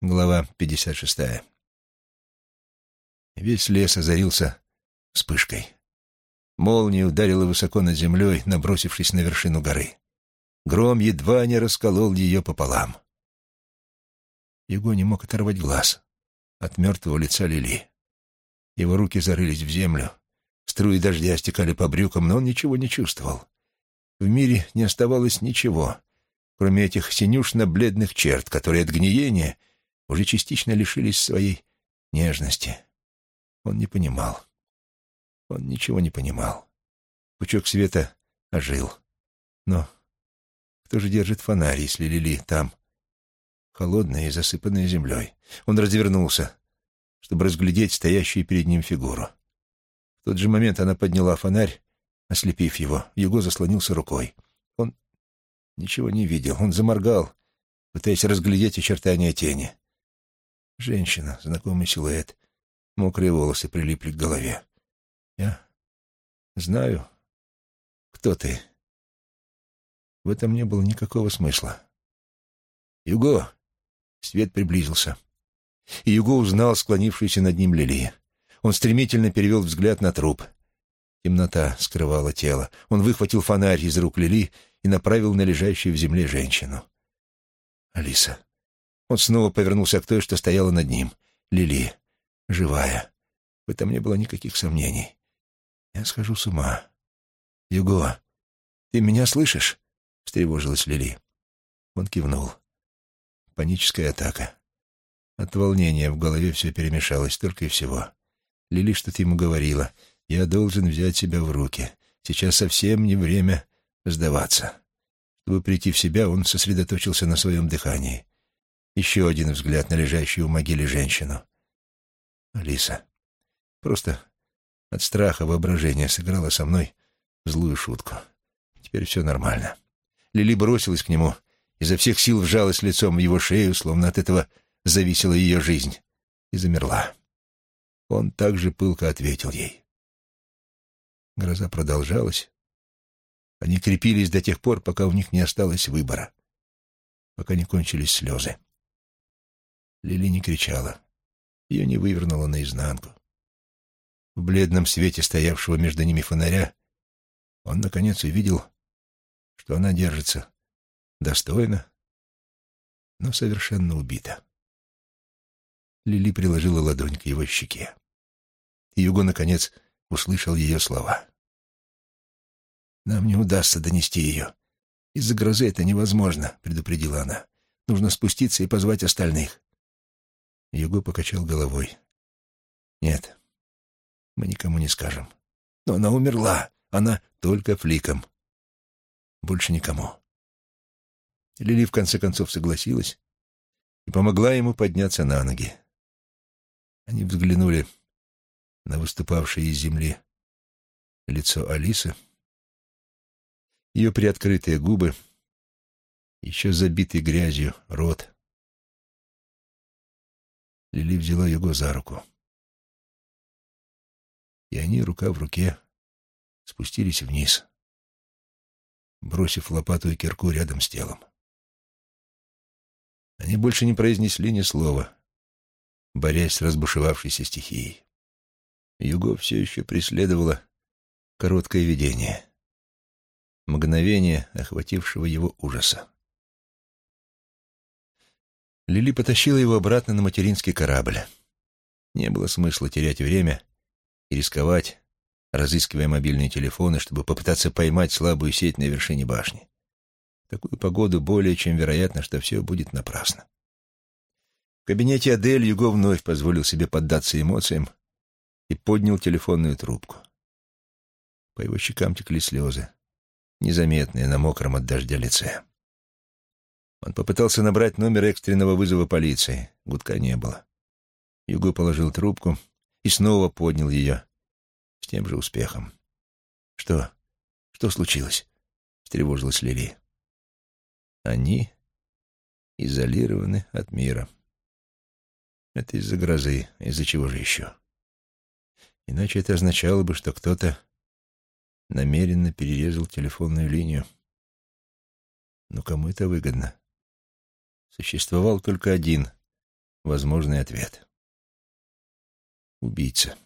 Глава 56. Весь лес озарился вспышкой. Молния ударила высоко над землей, набросившись на вершину горы. Гром едва не расколол ее пополам. Его не мог оторвать глаз от мертвого лица Лили. Его руки зарылись в землю, струи дождя стекали по брюкам, но он ничего не чувствовал. В мире не оставалось ничего, кроме этих синюшно-бледных черт, которые от гниения уже частично лишились своей нежности. Он не понимал. Он ничего не понимал. Пучок света ожил. Но кто же держит фонарь, если Лили там, холодная и засыпанная землей? Он развернулся, чтобы разглядеть стоящую перед ним фигуру. В тот же момент она подняла фонарь, ослепив его. Его заслонился рукой. Он ничего не видел. Он заморгал, пытаясь разглядеть очертания тени. Женщина, знакомый силуэт. Мокрые волосы прилипли к голове. Я знаю, кто ты. В этом не было никакого смысла. «Юго!» Свет приблизился. И Юго узнал склонившуюся над ним Лили. Он стремительно перевел взгляд на труп. Темнота скрывала тело. Он выхватил фонарь из рук Лили и направил на лежащую в земле женщину. «Алиса». Он снова повернулся к той, что стояла над ним. Лили. Живая. В этом не было никаких сомнений. Я схожу с ума. «Юго, ты меня слышишь?» — встревожилась Лили. Он кивнул. Паническая атака. От волнения в голове все перемешалось, только и всего. Лили что-то ему говорила. «Я должен взять себя в руки. Сейчас совсем не время сдаваться». Чтобы прийти в себя, он сосредоточился на своем дыхании. Еще один взгляд на лежащую у могилы женщину. Алиса. Просто от страха воображение сыграла со мной злую шутку. Теперь все нормально. Лили бросилась к нему, изо всех сил вжалась лицом в его шею, словно от этого зависела ее жизнь, и замерла. Он также пылко ответил ей. Гроза продолжалась. Они крепились до тех пор, пока у них не осталось выбора, пока не кончились слезы. Лили не кричала. Ее не вывернуло наизнанку. В бледном свете стоявшего между ними фонаря он, наконец, увидел, что она держится достойно, но совершенно убита. Лили приложила ладонь к его щеке. И Юго, наконец, услышал ее слова. «Нам не удастся донести ее. Из-за грозы это невозможно», — предупредила она. «Нужно спуститься и позвать остальных». Юго покачал головой. «Нет, мы никому не скажем. Но она умерла. Она только фликом. Больше никому». Лили в конце концов согласилась и помогла ему подняться на ноги. Они взглянули на выступавшее из земли лицо Алисы, ее приоткрытые губы, еще забитый грязью рот. Лили взяла его за руку. И они, рука в руке, спустились вниз, бросив лопату и кирку рядом с телом. Они больше не произнесли ни слова, борясь с разбушевавшейся стихией. Юго все еще преследовало короткое видение, мгновение охватившего его ужаса. Лили потащила его обратно на материнский корабль. Не было смысла терять время и рисковать, разыскивая мобильные телефоны, чтобы попытаться поймать слабую сеть на вершине башни. В такую погоду более чем вероятно, что все будет напрасно. В кабинете Адель Юго вновь позволил себе поддаться эмоциям и поднял телефонную трубку. По его щекам текли слезы, незаметные на мокром от дождя лице. Он попытался набрать номер экстренного вызова полиции. Гудка не было. Юго положил трубку и снова поднял ее с тем же успехом. «Что? Что случилось?» — встревожилась Лили. «Они изолированы от мира. Это из-за грозы, из-за чего же еще? Иначе это означало бы, что кто-то намеренно перерезал телефонную линию. Но кому это выгодно? Существовал только один возможный ответ. Убийца.